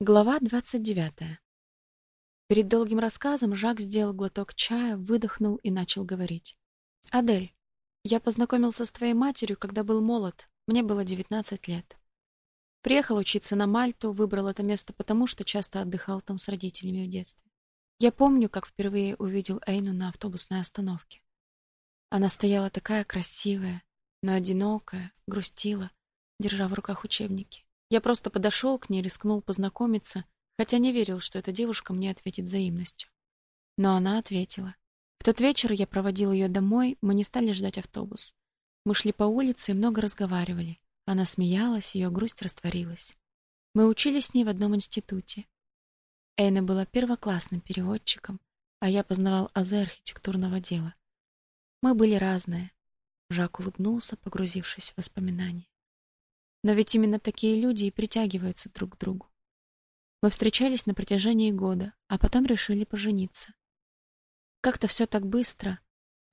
Глава 29. Перед долгим рассказом Жак сделал глоток чая, выдохнул и начал говорить. «Адель, я познакомился с твоей матерью, когда был молод. Мне было 19 лет. Приехал учиться на Мальту, выбрал это место потому, что часто отдыхал там с родителями в детстве. Я помню, как впервые увидел Эйну на автобусной остановке. Она стояла такая красивая, но одинокая, грустила, держа в руках учебники. Я просто подошел к ней, рискнул познакомиться, хотя не верил, что эта девушка мне ответит взаимностью. Но она ответила. В тот вечер я проводил ее домой, мы не стали ждать автобус. Мы шли по улице и много разговаривали. Она смеялась, ее грусть растворилась. Мы учились с ней в одном институте. Эйна была первоклассным переводчиком, а я познавал азы архитектурного дела. Мы были разные. Жак улыбнулся, погрузившись в воспоминания. Но ведь именно такие люди и притягиваются друг к другу. Мы встречались на протяжении года, а потом решили пожениться. Как-то все так быстро.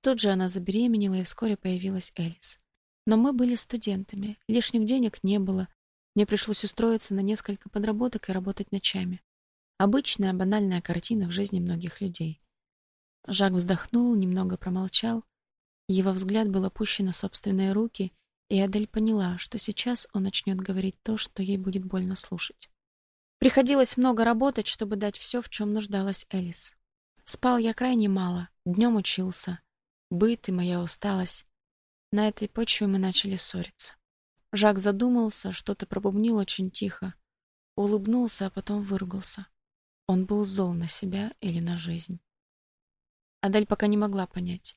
Тут же она забеременела, и вскоре появилась Элис. Но мы были студентами, лишних денег не было. Мне пришлось устроиться на несколько подработок и работать ночами. Обычная банальная картина в жизни многих людей. Жак вздохнул, немного промолчал. Его взгляд был опущен на собственные руки, и Адель поняла, что сейчас он начнет говорить то, что ей будет больно слушать. Приходилось много работать, чтобы дать все, в чем нуждалась Элис. Спал я крайне мало, днем учился. Быт и моя усталость. На этой почве мы начали ссориться. Жак задумался, что-то пробубнил очень тихо, улыбнулся, а потом выругался. Он был зол на себя или на жизнь. Адель пока не могла понять,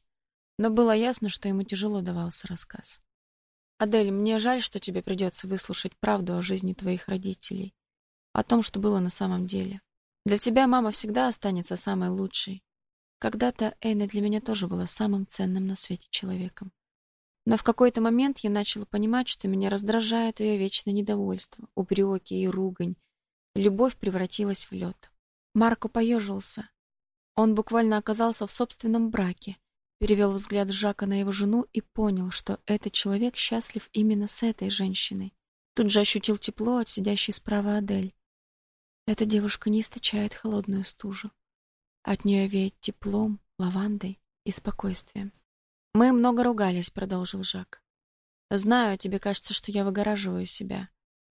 но было ясно, что ему тяжело давался рассказ. Адель, мне жаль, что тебе придется выслушать правду о жизни твоих родителей, о том, что было на самом деле. Для тебя мама всегда останется самой лучшей. Когда-то Эйна для меня тоже была самым ценным на свете человеком. Но в какой-то момент я начала понимать, что меня раздражает ее вечное недовольство, упреки и ругань. Любовь превратилась в лед. Марко поежился. Он буквально оказался в собственном браке, перевел взгляд Жака на его жену и понял, что этот человек счастлив именно с этой женщиной. Тут же ощутил тепло от сидящей справа Адель. Эта девушка не источает холодную стужу. От нее веет теплом, лавандой и спокойствием. Мы много ругались, продолжил Жак. Знаю, тебе кажется, что я выгораживаю себя.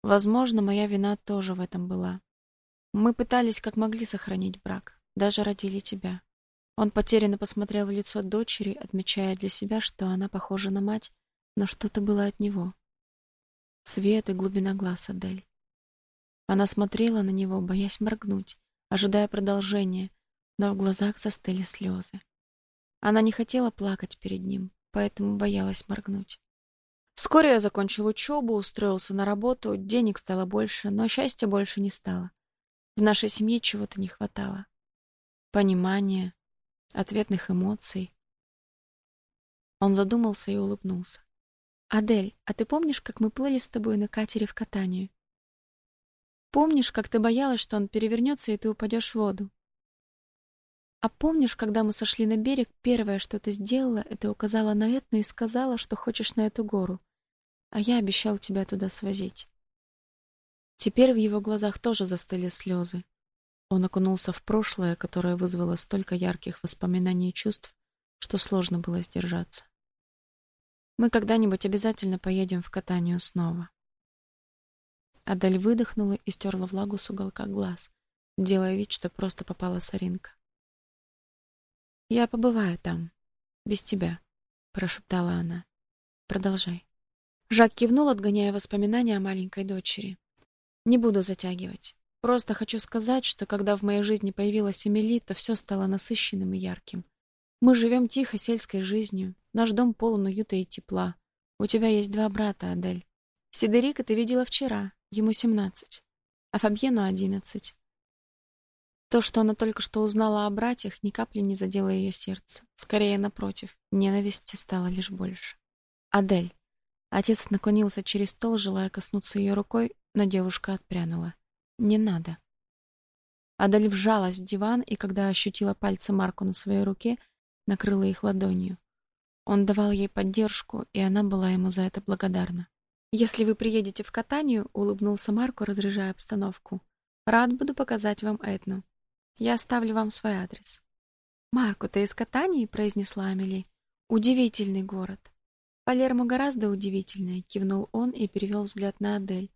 Возможно, моя вина тоже в этом была. Мы пытались как могли сохранить брак, даже родили тебя. Он потерянно посмотрел в лицо дочери, отмечая для себя, что она похожа на мать, но что-то было от него. Цвет и глубина глаз Адель. Она смотрела на него, боясь моргнуть, ожидая продолжения, но в глазах застыли слезы. Она не хотела плакать перед ним, поэтому боялась моргнуть. Вскоре я закончил учебу, устроился на работу, денег стало больше, но счастья больше не стало. В нашей семье чего-то не хватало. Понимания, ответных эмоций. Он задумался и улыбнулся. Адель, а ты помнишь, как мы плыли с тобой на катере в катанию? Помнишь, как ты боялась, что он перевернется и ты упадешь в воду? А помнишь, когда мы сошли на берег, первое, что ты сделала, это указала на Этну и сказала, что хочешь на эту гору, а я обещал тебя туда свозить. Теперь в его глазах тоже застыли слезы. Он окунулся в прошлое, которое вызвало столько ярких воспоминаний и чувств, что сложно было сдержаться. Мы когда-нибудь обязательно поедем в катанию снова. Адель выдохнула и стерла влагу с уголка глаз, делая вид, что просто попала соринка. Я побываю там без тебя, прошептала она. Продолжай. Жак кивнул, отгоняя воспоминания о маленькой дочери. Не буду затягивать. Просто хочу сказать, что когда в моей жизни появилась Эмили, то все стало насыщенным и ярким. Мы живем тихо сельской жизнью. Наш дом полон уюта и тепла. У тебя есть два брата, Адель. Сидерика ты видела вчера, ему семнадцать, а Фабьену одиннадцать. То, что она только что узнала о братьях, ни капли не задело ее сердце. Скорее напротив, ненависти стало лишь больше. Адель. Отец наклонился через стол, желая коснуться ее рукой, но девушка отпрянула. Не надо. Адель вжалась в диван, и когда ощутила пальцы Марко на своей руке, накрыла их ладонью. Он давал ей поддержку, и она была ему за это благодарна. Если вы приедете в Катанию, улыбнулся Марко, разряжая обстановку. Рад буду показать вам Этну. Я оставлю вам свой адрес. Марко, ты из Катании, произнесла Амели. Удивительный город. Палермо гораздо удивительнее, кивнул он и перевел взгляд на Адель,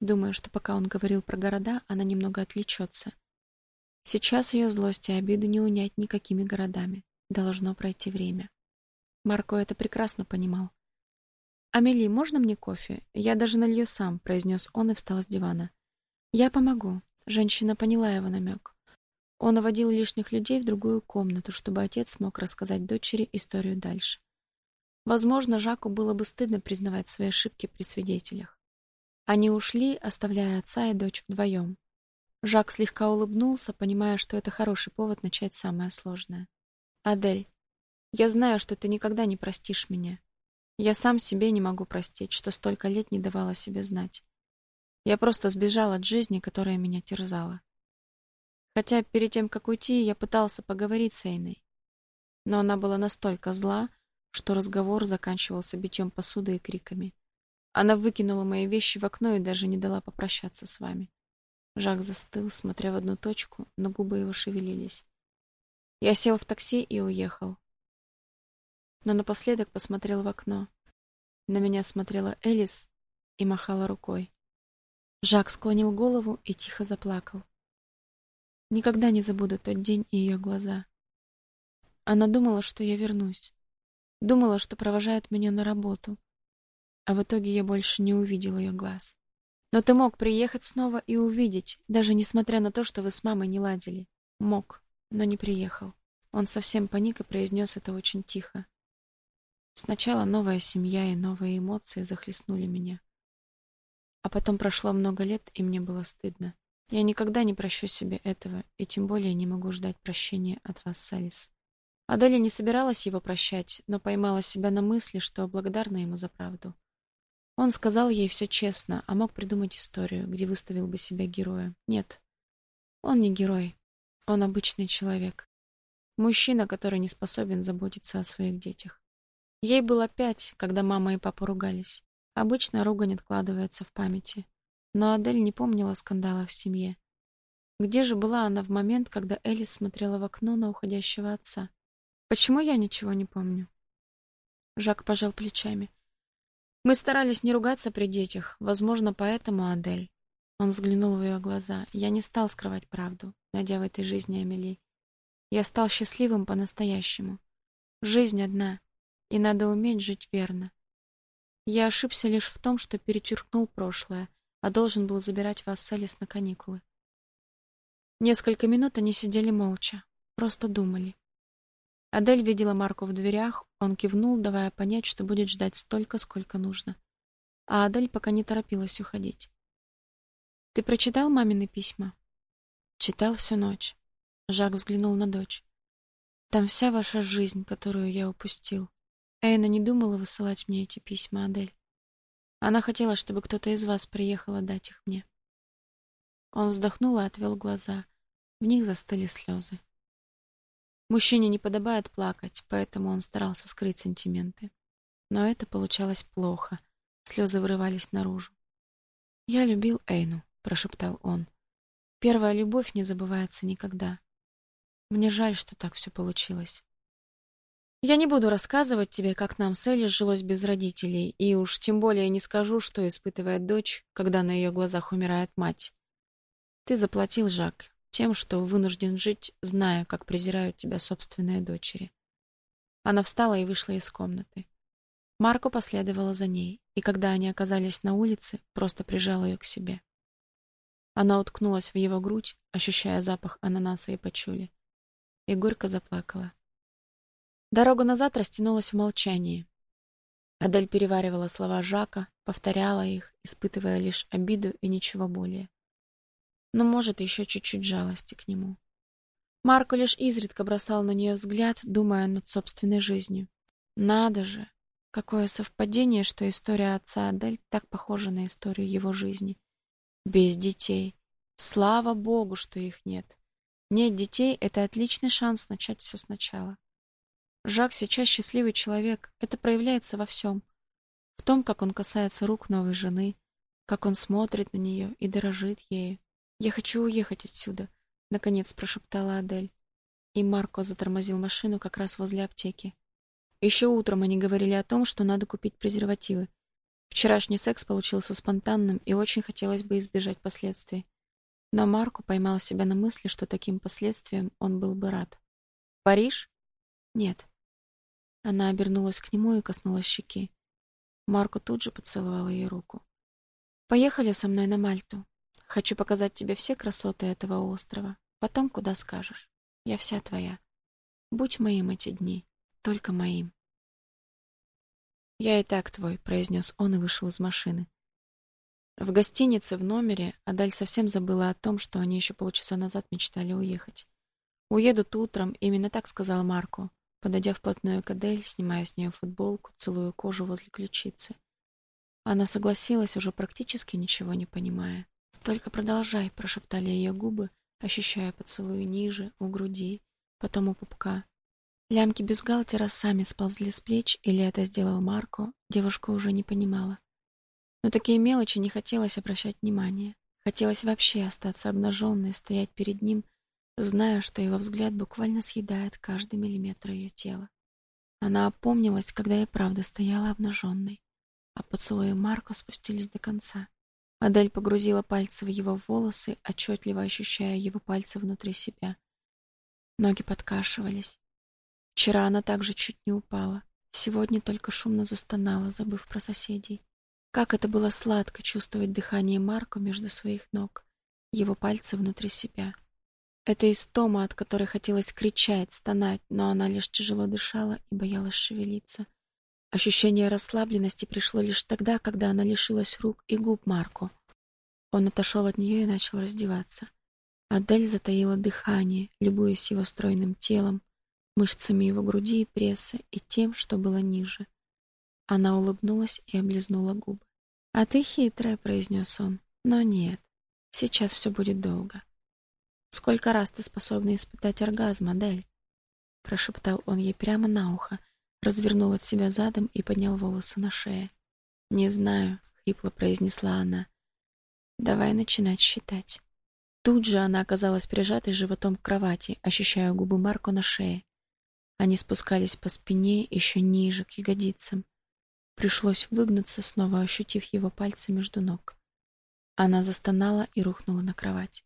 думая, что пока он говорил про города, она немного отвлечется. Сейчас ее злость и обиду не унять никакими городами. Должно пройти время. Марко это прекрасно понимал. «Амели, можно мне кофе? Я даже налью сам», — произнес он и встал с дивана. «Я помогу». Женщина поняла его намек. Он наводил лишних людей в другую комнату, чтобы отец смог рассказать дочери историю дальше. Возможно, Жаку было бы стыдно признавать свои ошибки при свидетелях. Они ушли, оставляя отца и дочь вдвоем. Жак слегка улыбнулся, понимая, что это хороший повод начать самое сложное. «Адель, я знаю, что ты никогда не простишь меня. Я сам себе не могу простить, что столько лет не давала себе знать. Я просто сбежал от жизни, которая меня терзала. Хотя перед тем, как уйти, я пытался поговорить с Эйной. Но она была настолько зла, что разговор заканчивался битьем посуды и криками. Она выкинула мои вещи в окно и даже не дала попрощаться с вами. Жак застыл, смотря в одну точку, но губы его шевелились. Я сел в такси и уехал но напоследок посмотрел в окно. На меня смотрела Элис и махала рукой. Жак склонил голову и тихо заплакал. Никогда не забуду тот день и ее глаза. Она думала, что я вернусь. Думала, что провожает меня на работу. А в итоге я больше не увидел ее глаз. Но ты мог приехать снова и увидеть, даже несмотря на то, что вы с мамой не ладили. Мог, но не приехал. Он совсем паник и произнес это очень тихо. Сначала новая семья и новые эмоции захлестнули меня. А потом прошло много лет, и мне было стыдно. Я никогда не прощу себе этого, и тем более не могу ждать прощения от вас, Салис. Аделя не собиралась его прощать, но поймала себя на мысли, что благодарна ему за правду. Он сказал ей все честно, а мог придумать историю, где выставил бы себя героем. Нет. Он не герой. Он обычный человек. Мужчина, который не способен заботиться о своих детях. Ей было пять, когда мама и папа ругались. Обычно ругань откладывается в памяти. Но Адель не помнила скандала в семье. Где же была она в момент, когда Элис смотрела в окно на уходящего отца? Почему я ничего не помню? Жак пожал плечами. Мы старались не ругаться при детях, возможно, поэтому Адель. Он взглянул в ее глаза. Я не стал скрывать правду, найдя в этой жизни Амели. Я стал счастливым по-настоящему. Жизнь одна и надо уметь жить верно. Я ошибся лишь в том, что перечеркнул прошлое, а должен был забирать вас с Элис на каникулы. Несколько минут они сидели молча, просто думали. Адель видела Марку в дверях, он кивнул, давая понять, что будет ждать столько, сколько нужно. А Адель пока не торопилась уходить. Ты прочитал мамины письма? Читал всю ночь. Жак взглянул на дочь. Там вся ваша жизнь, которую я упустил. Эйна не думала высылать мне эти письма, Адель. Она хотела, чтобы кто-то из вас приехал отдать их мне. Он вздохнул и отвел глаза. В них застыли слезы. Мужчине не подобает плакать, поэтому он старался скрыть сантименты. Но это получалось плохо. Слезы вырывались наружу. «Я любил Эйну», — прошептал он. «Первая любовь не забывается никогда. Мне жаль, что так все получилось. Я не буду рассказывать тебе, как нам с Элли жилось без родителей, и уж тем более не скажу, что испытывает дочь, когда на ее глазах умирает мать. Ты заплатил, Жак, тем, что вынужден жить, зная, как презирают тебя собственные дочери. Она встала и вышла из комнаты. Марко последовала за ней, и когда они оказались на улице, просто прижал ее к себе. Она уткнулась в его грудь, ощущая запах ананаса и пачули, и горько заплакала. Дорога назад растянулась в молчании. Адель переваривала слова Жака, повторяла их, испытывая лишь обиду и ничего более. Но, может, еще чуть-чуть жалости к нему. Марко лишь изредка бросал на нее взгляд, думая над собственной жизнью. Надо же, какое совпадение, что история отца Адель так похожа на историю его жизни. Без детей. Слава богу, что их нет. Нет детей это отличный шанс начать все сначала. Жак сейчас счастливый человек. Это проявляется во всем. В том, как он касается рук новой жены, как он смотрит на нее и дорожит ею. Я хочу уехать отсюда, наконец прошептала Адель. И Марко затормозил машину как раз возле аптеки. Еще утром они говорили о том, что надо купить презервативы. Вчерашний секс получился спонтанным, и очень хотелось бы избежать последствий. Но Марко поймал себя на мысли, что таким последствиям он был бы рад. Париж? Нет. Она обернулась к нему и коснулась щеки. Марко тут же поцеловал ее руку. Поехали со мной на Мальту. Хочу показать тебе все красоты этого острова. Потом куда скажешь. Я вся твоя. Будь моим эти дни, только моим. Я и так твой, произнес он и вышел из машины. В гостинице в номере Адаль совсем забыла о том, что они еще полчаса назад мечтали уехать. Уедут утром, именно так сказал Марко, подойдя вплотную к Адель, снимая с нее футболку, целуя кожу возле ключицы. Она согласилась, уже практически ничего не понимая. Только продолжай, прошептали ее губы, ощущая поцелуй ниже, у груди, потом у пупка. Лямки бюстгальтера сами сползли с плеч, или это сделал Марко, девушка уже не понимала. Но такие мелочи не хотелось обращать внимания. Хотелось вообще остаться обнаженной, стоять перед ним, зная, что его взгляд буквально съедает каждый миллиметр ее тела. Она опомнилась, когда и правда стояла обнаженной, а поцелуи Марко спустились до конца. Адель погрузила пальцы в его волосы, отчетливо ощущая его пальцы внутри себя. Ноги подкашивались. Вчера она также чуть не упала. Сегодня только шумно застонала, забыв про соседей. Как это было сладко чувствовать дыхание Марко между своих ног, его пальцы внутри себя. Это истома, от которой хотелось кричать, стонать, но она лишь тяжело дышала и боялась шевелиться. Ощущение расслабленности пришло лишь тогда, когда она лишилась рук и губ Марко. Он отошел от нее и начал раздеваться. Адель затаила дыхание, любуясь его стройным телом, мышцами его груди и пресса и тем, что было ниже. Она улыбнулась и облизнула губы. "А ты хитрая", произнес он. "Но нет. Сейчас все будет долго. Сколько раз ты способна испытать оргазм, Адель?" прошептал он ей прямо на ухо, развернул от себя задом и поднял волосы на шее. "Не знаю", хрипло произнесла она. "Давай начинать считать". Тут же она оказалась прижатой животом к кровати, ощущая губы Марко на шее. Они спускались по спине еще ниже, к ягодицам. Пришлось выгнуться, снова ощутив его пальцы между ног. Она застонала и рухнула на кровать.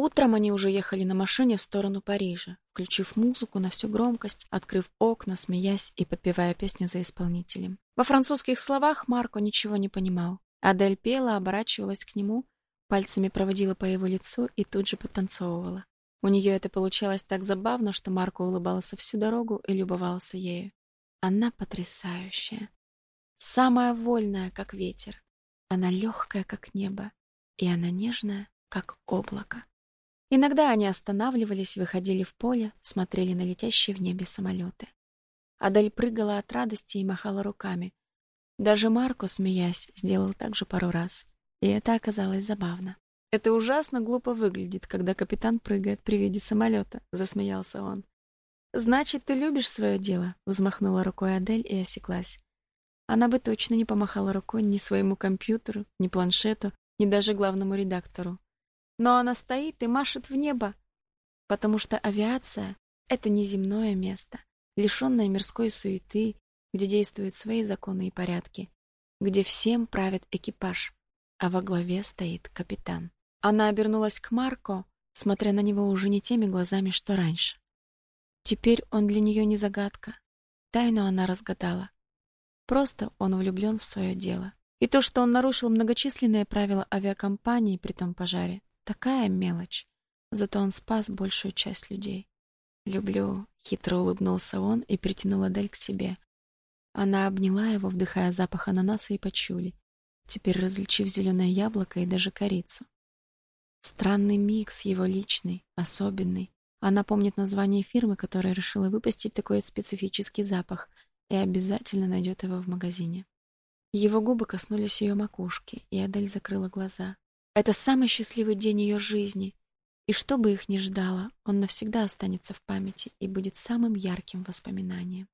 Утром они уже ехали на машине в сторону Парижа, включив музыку на всю громкость, открыв окна, смеясь и подпевая песню за исполнителем. Во французских словах Марко ничего не понимал. Адель пела, оборачивалась к нему, пальцами проводила по его лицу и тут же подтанцовывала. У нее это получалось так забавно, что Марко улыбался всю дорогу и любовался ею. Она потрясающая. Самая вольная, как ветер. Она легкая, как небо, и она нежная, как облако. Иногда они останавливались, выходили в поле, смотрели на летящие в небе самолеты. Адель прыгала от радости и махала руками. Даже Марко, смеясь, сделал так же пару раз, и это оказалось забавно. Это ужасно глупо выглядит, когда капитан прыгает при виде самолета», — засмеялся он. Значит, ты любишь свое дело, взмахнула рукой Адель и осеклась. Она бы точно не помахала рукой ни своему компьютеру, ни планшету, ни даже главному редактору. Но она стоит и машет в небо, потому что авиация это неземное место, лишённое мирской суеты, где действуют свои законы и порядки, где всем правит экипаж, а во главе стоит капитан. Она обернулась к Марко, смотря на него уже не теми глазами, что раньше. Теперь он для нее не загадка. Тайну она разгадала. Просто он влюблен в свое дело. И то, что он нарушил многочисленные правила авиакомпании при том пожаре, такая мелочь. Зато он спас большую часть людей. Люблю, хитро улыбнулся он и притянул Адель к себе. Она обняла его, вдыхая запах ананаса и пачули, теперь различив зеленое яблоко и даже корицу. Странный микс его личный, особенный. Она помнит название фирмы, которая решила выпустить такой специфический запах, и обязательно найдет его в магазине. Его губы коснулись ее макушки, и Адель закрыла глаза. Это самый счастливый день ее жизни, и что бы их ни ждало, он навсегда останется в памяти и будет самым ярким воспоминанием.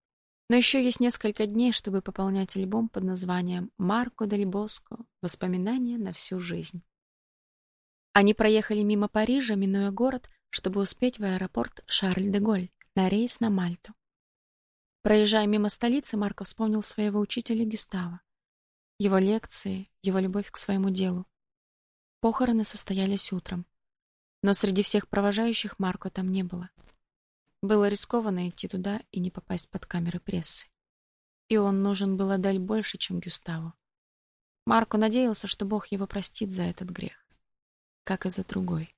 Но еще есть несколько дней, чтобы пополнять альбом под названием Марко дель Боско. Воспоминания на всю жизнь. Они проехали мимо Парижа, минуя город, чтобы успеть в аэропорт Шарль-де-Голь на рейс на Мальту. Проезжая мимо столицы, Марко вспомнил своего учителя Гюстава. Его лекции, его любовь к своему делу. Похороны состоялись утром. Но среди всех провожающих Марко там не было. Было рискованно идти туда и не попасть под камеры прессы. И он нужен был Адель больше, чем Гюставу. Марко надеялся, что Бог его простит за этот грех, как и за другой.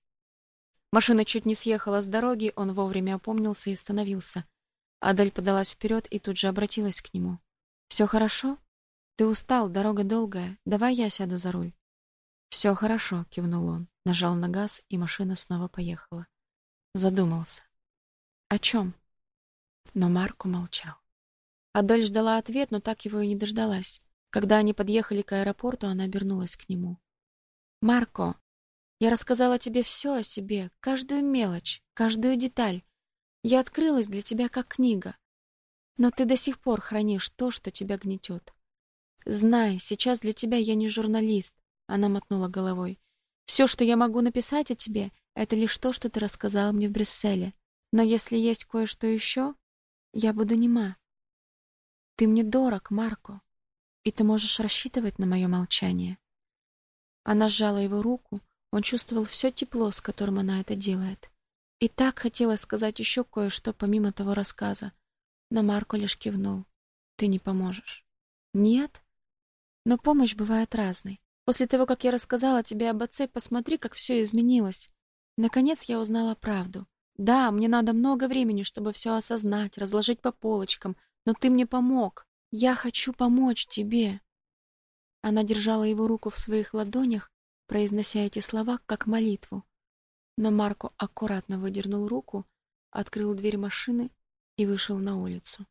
Машина чуть не съехала с дороги, он вовремя опомнился и остановился. Адель подалась вперед и тут же обратилась к нему. «Все хорошо? Ты устал, дорога долгая. Давай я сяду за руль». «Все хорошо», — кивнул он, нажал на газ, и машина снова поехала. Задумался. «О чем?» Но Марко молчал. Адель ждала ответ, но так его и не дождалась. Когда они подъехали к аэропорту, она обернулась к нему. «Марко, я рассказала тебе все о себе, каждую мелочь, каждую деталь. Я открылась для тебя как книга. Но ты до сих пор хранишь то, что тебя гнетет. Знай, сейчас для тебя я не журналист, она мотнула головой. Все, что я могу написать о тебе, это лишь то, что ты рассказала мне в Брюсселе. Но если есть кое-что еще, я буду нема. Ты мне дорог, Марко, и ты можешь рассчитывать на мое молчание. Она сжала его руку, он чувствовал все тепло, с которым она это делает. И так хотелось сказать еще кое-что помимо того рассказа, но Марко лишь кивнул. Ты не поможешь. Нет? Но помощь бывает разной. После того, как я рассказала тебе об отце, посмотри, как все изменилось. Наконец я узнала правду. Да, мне надо много времени, чтобы все осознать, разложить по полочкам, но ты мне помог. Я хочу помочь тебе. Она держала его руку в своих ладонях, произнося эти слова как молитву. Но Марко аккуратно выдернул руку, открыл дверь машины и вышел на улицу.